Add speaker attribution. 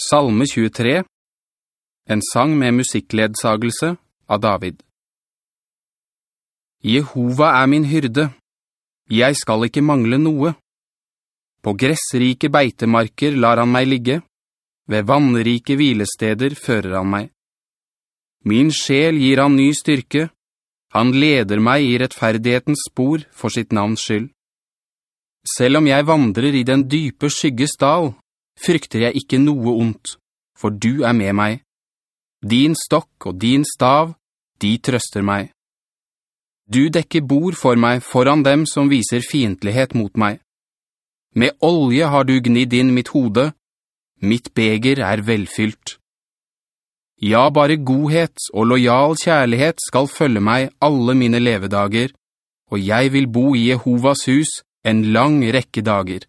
Speaker 1: Salme 23 En sang med musikkledsagelse av David Jehova er min hyrde. Jeg skal ikke mangle noe. På gressrike beitemarker lar han meg ligge. Ved vannrike hvilesteder fører han meg. Min sjel gir han ny styrke. Han leder meg i rettferdighetens spor for sitt navns skyld. Selv om jeg vandrer i den dype skygges dal, frykter jeg ikke noe ondt, for du er med meg. Din stokk og din stav, de trøster meg. Du dekker bord for meg foran dem som viser fientlighet mot meg. Med olje har du gnidd inn mitt hode. Mitt beger er velfylt. Ja, bare godhet og lojal kjærlighet skal følge meg alle mine levedager, og jeg vil bo i Jehovas hus en lang rekke dager.